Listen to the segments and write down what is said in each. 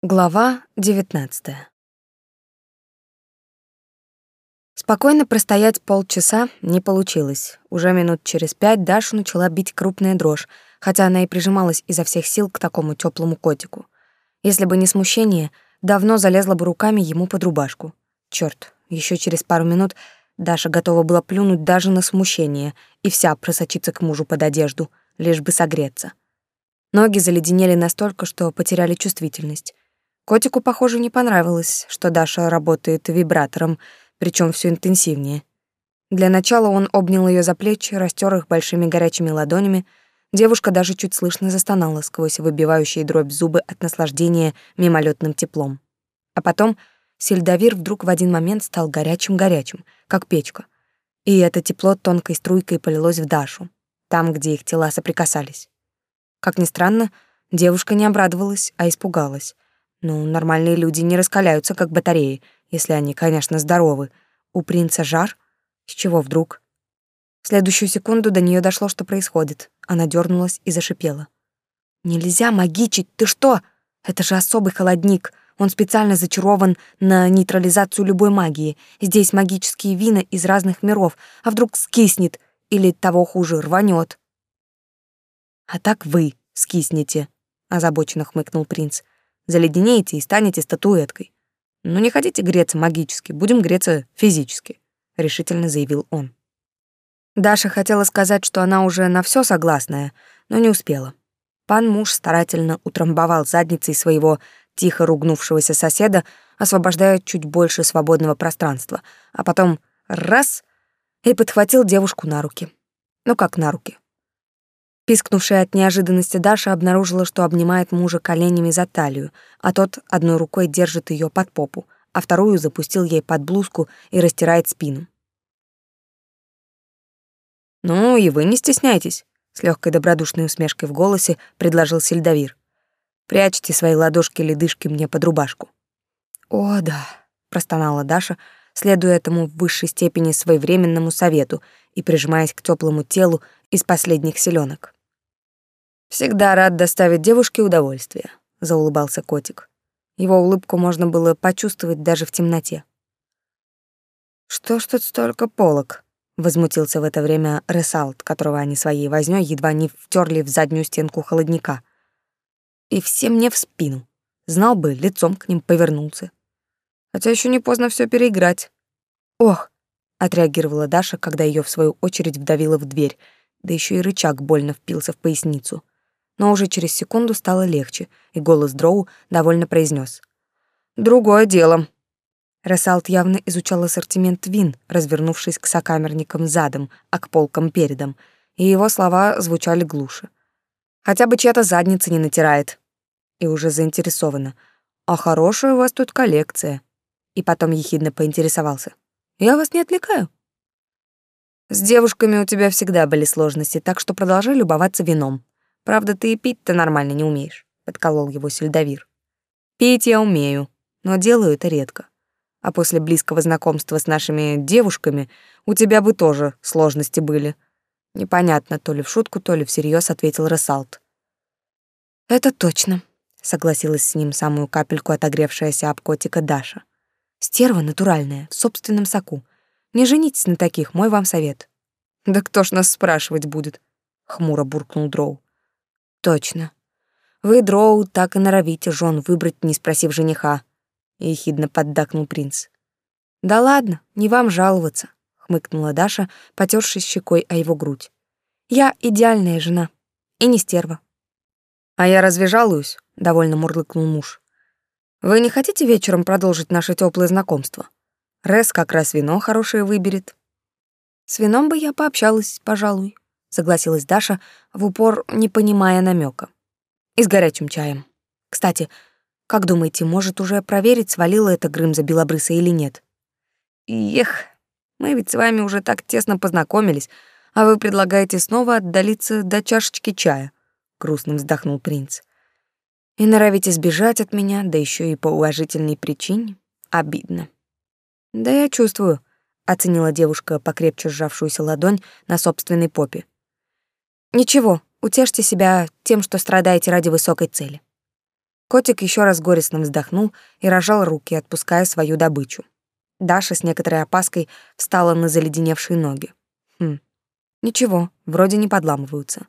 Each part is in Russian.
Глава 19. Спокойно простоять полчаса не получилось. Уже минут через пять Дашу начала бить крупная дрожь, хотя она и прижималась изо всех сил к такому теплому котику. Если бы не смущение, давно залезла бы руками ему под рубашку. Черт, еще через пару минут Даша готова была плюнуть даже на смущение и вся просочиться к мужу под одежду, лишь бы согреться. Ноги заледенели настолько, что потеряли чувствительность. Котику, похоже, не понравилось, что Даша работает вибратором, причем все интенсивнее. Для начала он обнял ее за плечи, растер их большими горячими ладонями. Девушка даже чуть слышно застонала сквозь выбивающие дробь зубы от наслаждения мимолетным теплом. А потом сельдовир вдруг в один момент стал горячим-горячим, как печка. И это тепло тонкой струйкой полилось в Дашу, там, где их тела соприкасались. Как ни странно, девушка не обрадовалась, а испугалась. Ну, нормальные люди не раскаляются, как батареи, если они, конечно, здоровы. У принца жар? С чего вдруг? В следующую секунду до нее дошло, что происходит. Она дернулась и зашипела. «Нельзя магичить, ты что? Это же особый холодник. Он специально зачарован на нейтрализацию любой магии. Здесь магические вина из разных миров, а вдруг скиснет или, того хуже, рванет. «А так вы скиснете», — озабоченно хмыкнул принц заледенеете и станете статуэткой. Ну не хотите греться магически, будем греться физически, решительно заявил он. Даша хотела сказать, что она уже на все согласная, но не успела. Пан муж старательно утрамбовал задницей своего тихо ругнувшегося соседа, освобождая чуть больше свободного пространства, а потом раз и подхватил девушку на руки. Ну как на руки? Пискнувшая от неожиданности Даша обнаружила, что обнимает мужа коленями за талию, а тот одной рукой держит ее под попу, а вторую запустил ей под блузку и растирает спину. «Ну и вы не стесняйтесь», — с легкой добродушной усмешкой в голосе предложил Сельдовир. «Прячьте свои ладошки-ледышки мне под рубашку». «О, да», — простонала Даша, следуя этому в высшей степени своевременному совету и прижимаясь к теплому телу из последних селенок. Всегда рад доставить девушке удовольствие, заулыбался котик. Его улыбку можно было почувствовать даже в темноте. Что ж тут столько полок? возмутился в это время Ресалт, которого они своей вознёй едва не втерли в заднюю стенку холодника. И все мне в спину. Знал бы, лицом к ним повернулся. Хотя еще не поздно все переиграть. Ох, отреагировала Даша, когда ее в свою очередь вдавило в дверь, да еще и рычаг больно впился в поясницу но уже через секунду стало легче, и голос Дроу довольно произнес: «Другое дело». Рассалт явно изучал ассортимент вин, развернувшись к сокамерникам задом, а к полкам передом, и его слова звучали глуше. «Хотя бы чья-то задница не натирает». И уже заинтересованно. «А хорошая у вас тут коллекция». И потом ехидно поинтересовался. «Я вас не отвлекаю?» «С девушками у тебя всегда были сложности, так что продолжай любоваться вином», Правда, ты и пить-то нормально не умеешь, подколол его Сельдовир. Пить я умею, но делаю это редко. А после близкого знакомства с нашими девушками у тебя бы тоже сложности были. Непонятно, то ли в шутку, то ли всерьез ответил Рассалт. Это точно, согласилась с ним самую капельку отогревшаяся об котика Даша. Стерва натуральная, в собственном соку. Не женитесь на таких, мой вам совет. Да кто ж нас спрашивать будет? хмуро буркнул Дроу. Точно. Вы, Дроу, так и норовите жен выбрать, не спросив жениха, ехидно поддакнул принц. Да ладно, не вам жаловаться, хмыкнула Даша, потёршись щекой о его грудь. Я идеальная жена и не стерва. А я разве жалуюсь? довольно мурлыкнул муж. Вы не хотите вечером продолжить наше теплое знакомство? Рес как раз вино хорошее выберет. С вином бы я пообщалась, пожалуй согласилась Даша, в упор не понимая намека. И с горячим чаем. Кстати, как думаете, может уже проверить, свалила это Грымза белобрысая или нет? Эх, мы ведь с вами уже так тесно познакомились, а вы предлагаете снова отдалиться до чашечки чая, грустно вздохнул принц. И норовите сбежать от меня, да еще и по уважительной причине. Обидно. Да я чувствую, оценила девушка покрепче сжавшуюся ладонь на собственной попе. Ничего, утешьте себя тем, что страдаете ради высокой цели. Котик еще раз горестно вздохнул и рожал руки, отпуская свою добычу. Даша с некоторой опаской встала на заледеневшие ноги. Хм, ничего, вроде не подламываются.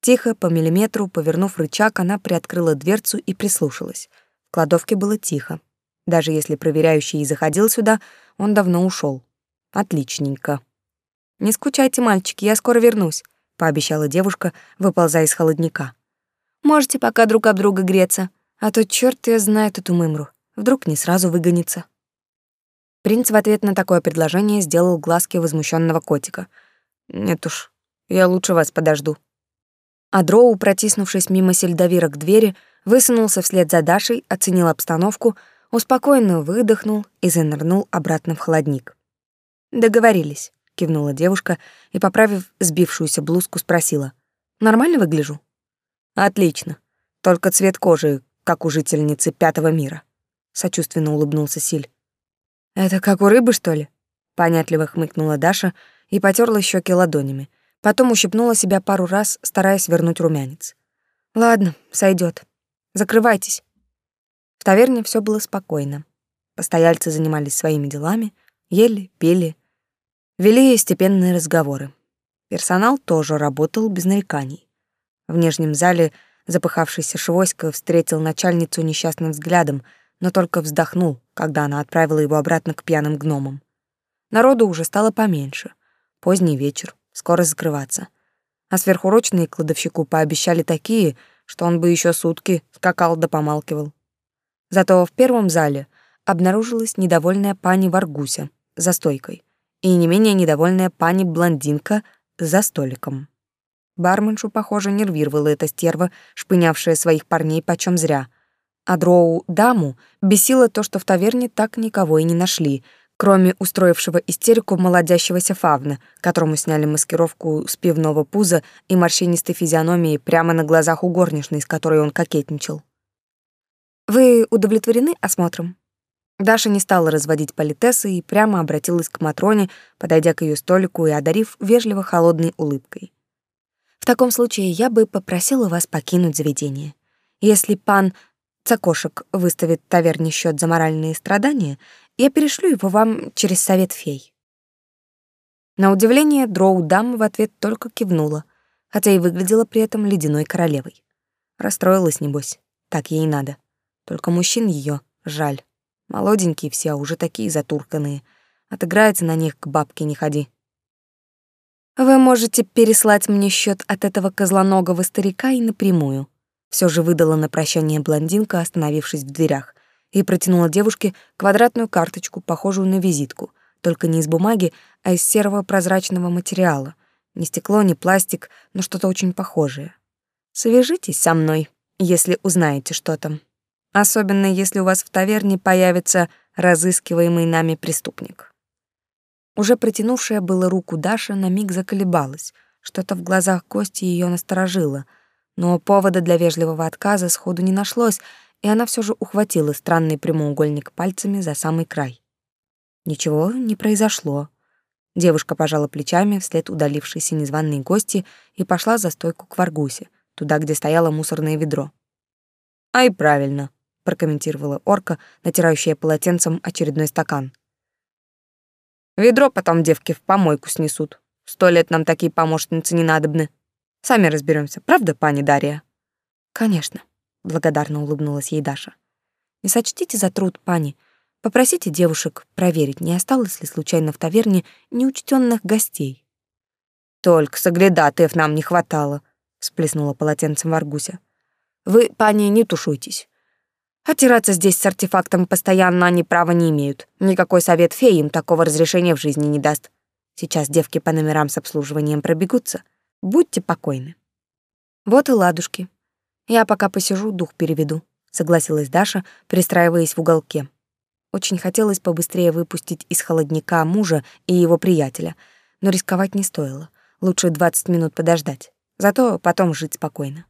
Тихо, по миллиметру, повернув рычаг, она приоткрыла дверцу и прислушалась. В кладовке было тихо. Даже если проверяющий и заходил сюда, он давно ушел. Отличненько. «Не скучайте, мальчики, я скоро вернусь», — пообещала девушка, выползая из холодника. «Можете пока друг об друга греться, а то черт я знает эту мымру. Вдруг не сразу выгонится». Принц в ответ на такое предложение сделал глазки возмущенного котика. «Нет уж, я лучше вас подожду», а Дроу, протиснувшись мимо сельдовира к двери, высунулся вслед за Дашей, оценил обстановку, успокоенно выдохнул и занырнул обратно в холодник. «Договорились», — кивнула девушка и, поправив сбившуюся блузку, спросила. «Нормально выгляжу?» «Отлично. Только цвет кожи, как у жительницы Пятого мира», — сочувственно улыбнулся Силь. «Это как у рыбы, что ли?» — понятливо хмыкнула Даша и потерла щеки ладонями, Потом ущипнула себя пару раз, стараясь вернуть румянец. Ладно, сойдет. Закрывайтесь. В таверне все было спокойно. Постояльцы занимались своими делами, ели, пили, вели степенные разговоры. Персонал тоже работал без нареканий. В нижнем зале запыхавшийся Швоська встретил начальницу несчастным взглядом, но только вздохнул, когда она отправила его обратно к пьяным гномам. Народу уже стало поменьше. Поздний вечер скоро закрываться. А сверхурочные кладовщику пообещали такие, что он бы еще сутки скакал да помалкивал. Зато в первом зале обнаружилась недовольная пани Варгуся за стойкой и не менее недовольная пани-блондинка за столиком. Барменшу, похоже, нервировала эта стерва, шпынявшая своих парней почем зря. А дроу-даму бесило то, что в таверне так никого и не нашли — кроме устроившего истерику молодящегося фавна, которому сняли маскировку с пивного пуза и морщинистой физиономии прямо на глазах у горничной, с которой он кокетничал. «Вы удовлетворены осмотром?» Даша не стала разводить политессы и прямо обратилась к Матроне, подойдя к ее столику и одарив вежливо холодной улыбкой. «В таком случае я бы попросила вас покинуть заведение. Если пан Цакошек выставит таверне счет за моральные страдания, я перешлю его вам через совет фей». На удивление Дроу-дам в ответ только кивнула, хотя и выглядела при этом ледяной королевой. Расстроилась, небось, так ей надо. Только мужчин ее жаль. Молоденькие все, а уже такие затурканные. Отыграется на них, к бабке не ходи. Вы можете переслать мне счет от этого козлоногого старика и напрямую. Все же выдала на прощание блондинка, остановившись в дверях и протянула девушке квадратную карточку, похожую на визитку, только не из бумаги, а из серого прозрачного материала. Не стекло, не пластик, но что-то очень похожее. Свяжитесь со мной, если узнаете что там. Особенно если у вас в таверне появится разыскиваемый нами преступник. Уже протянувшая было руку Даша на миг заколебалась. Что-то в глазах Кости ее насторожило, но повода для вежливого отказа сходу не нашлось, и она все же ухватила странный прямоугольник пальцами за самый край. Ничего не произошло. Девушка пожала плечами вслед удалившейся незваной гости и пошла за стойку к Варгусе, туда, где стояло мусорное ведро. «Ай, правильно», — прокомментировала орка, натирающая полотенцем очередной стакан. «Ведро потом девки в помойку снесут. Сто лет нам такие помощницы не надобны. Сами разберемся, правда, пани Дарья?» «Конечно», благодарно улыбнулась ей Даша. Не сочтите за труд, пани. Попросите девушек проверить, не осталось ли случайно в таверне неучтенных гостей. Только соглядатаев нам не хватало, сплеснула полотенцем Варгуся. Вы, пани, не тушуйтесь. Отираться здесь с артефактом постоянно они права не имеют. Никакой совет феи им такого разрешения в жизни не даст. Сейчас девки по номерам с обслуживанием пробегутся. Будьте покойны. Вот и ладушки. Я пока посижу, дух переведу, согласилась Даша, пристраиваясь в уголке. Очень хотелось побыстрее выпустить из холодника мужа и его приятеля, но рисковать не стоило. Лучше 20 минут подождать. Зато потом жить спокойно.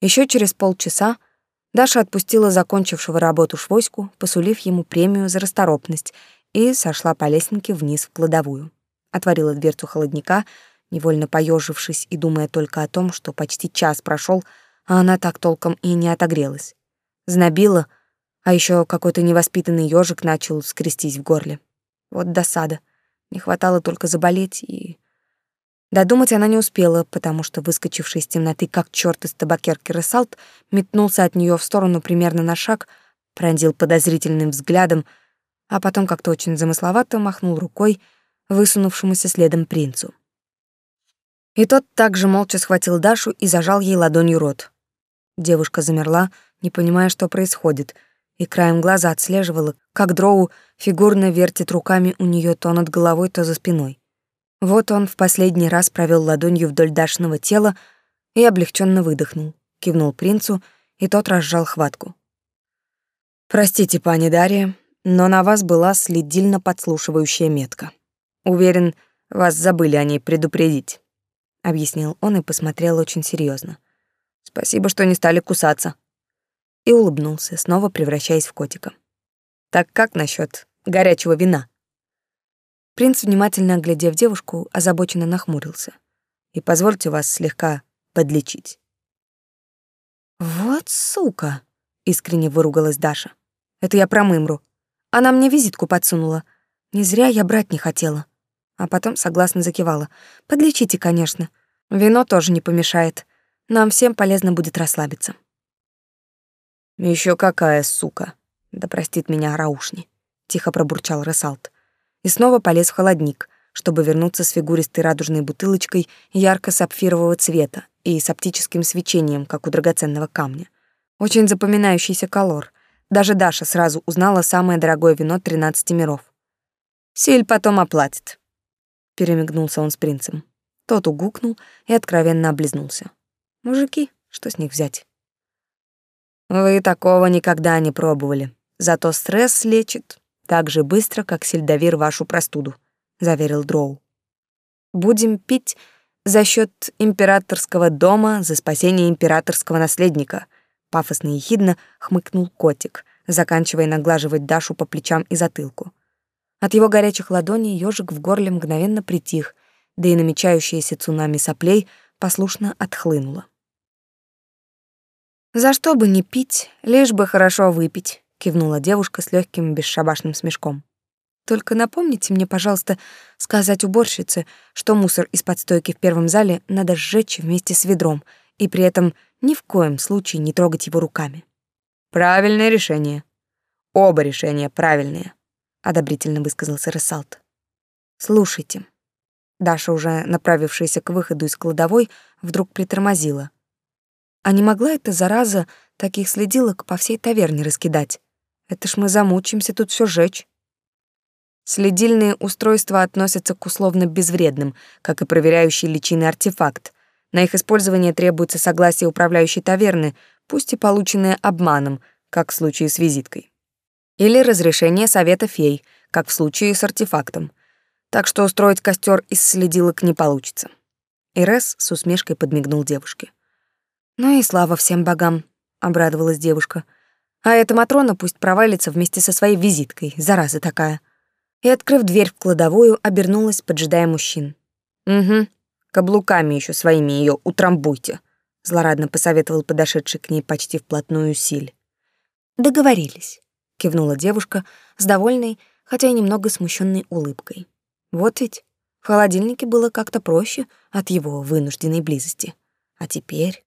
Еще через полчаса Даша отпустила закончившего работу швоську, посулив ему премию за расторопность, и сошла по лестнике вниз в кладовую. Отворила дверцу холодника, невольно поежившись и думая только о том, что почти час прошел, а она так толком и не отогрелась. знобило, а еще какой-то невоспитанный ежик начал скрестись в горле. Вот досада. Не хватало только заболеть и... Додумать она не успела, потому что выскочивший из темноты, как черт из табакерки Ресалт, метнулся от нее в сторону примерно на шаг, пронзил подозрительным взглядом, а потом как-то очень замысловато махнул рукой высунувшемуся следом принцу. И тот также молча схватил Дашу и зажал ей ладонью рот. Девушка замерла, не понимая, что происходит, и краем глаза отслеживала, как Дроу фигурно вертит руками у нее то над головой, то за спиной. Вот он в последний раз провел ладонью вдоль Дашиного тела и облегченно выдохнул, кивнул принцу, и тот разжал хватку. «Простите, пани Дарья, но на вас была следильно подслушивающая метка. Уверен, вас забыли о ней предупредить», — объяснил он и посмотрел очень серьезно. «Спасибо, что не стали кусаться». И улыбнулся, снова превращаясь в котика. «Так как насчет горячего вина?» Принц, внимательно оглядев девушку, озабоченно нахмурился. «И позвольте вас слегка подлечить». «Вот сука!» — искренне выругалась Даша. «Это я про Мымру. Она мне визитку подсунула. Не зря я брать не хотела». А потом согласно закивала. «Подлечите, конечно. Вино тоже не помешает. Нам всем полезно будет расслабиться». Еще какая сука!» «Да простит меня Раушни», — тихо пробурчал Рассалт и снова полез в холодник, чтобы вернуться с фигуристой радужной бутылочкой ярко-сапфирового цвета и с оптическим свечением, как у драгоценного камня. Очень запоминающийся колор. Даже Даша сразу узнала самое дорогое вино тринадцати миров. «Силь потом оплатит», — перемигнулся он с принцем. Тот угукнул и откровенно облизнулся. «Мужики, что с них взять?» «Вы такого никогда не пробовали. Зато стресс лечит так же быстро, как сельдовир вашу простуду, заверил Дроу. Будем пить за счет императорского дома за спасение императорского наследника, пафосно и ехидно хмыкнул котик, заканчивая наглаживать Дашу по плечам и затылку. От его горячих ладоней ежик в горле мгновенно притих, да и намечающееся цунами соплей послушно отхлынуло. За что бы не пить, лишь бы хорошо выпить, кивнула девушка с легким бесшабашным смешком. Только напомните мне, пожалуйста, сказать уборщице, что мусор из-под стойки в первом зале надо сжечь вместе с ведром, и при этом ни в коем случае не трогать его руками. Правильное решение. Оба решения правильные, одобрительно высказался Рассалт. Слушайте. Даша, уже направившаяся к выходу из кладовой, вдруг притормозила. А не могла эта зараза таких следилок по всей таверне раскидать? Это ж мы замучимся тут все жечь. Следильные устройства относятся к условно безвредным, как и проверяющий личинный артефакт. На их использование требуется согласие управляющей таверны, пусть и полученное обманом, как в случае с визиткой. Или разрешение совета фей, как в случае с артефактом. Так что устроить костер из следилок не получится. Ирес с усмешкой подмигнул девушке. «Ну и слава всем богам», — обрадовалась девушка — а эта Матрона пусть провалится вместе со своей визиткой, зараза такая. И, открыв дверь в кладовую, обернулась, поджидая мужчин. «Угу, каблуками еще своими ее утрамбуйте», — злорадно посоветовал подошедший к ней почти вплотную Силь. «Договорились», — кивнула девушка с довольной, хотя и немного смущенной улыбкой. «Вот ведь в холодильнике было как-то проще от его вынужденной близости. А теперь...»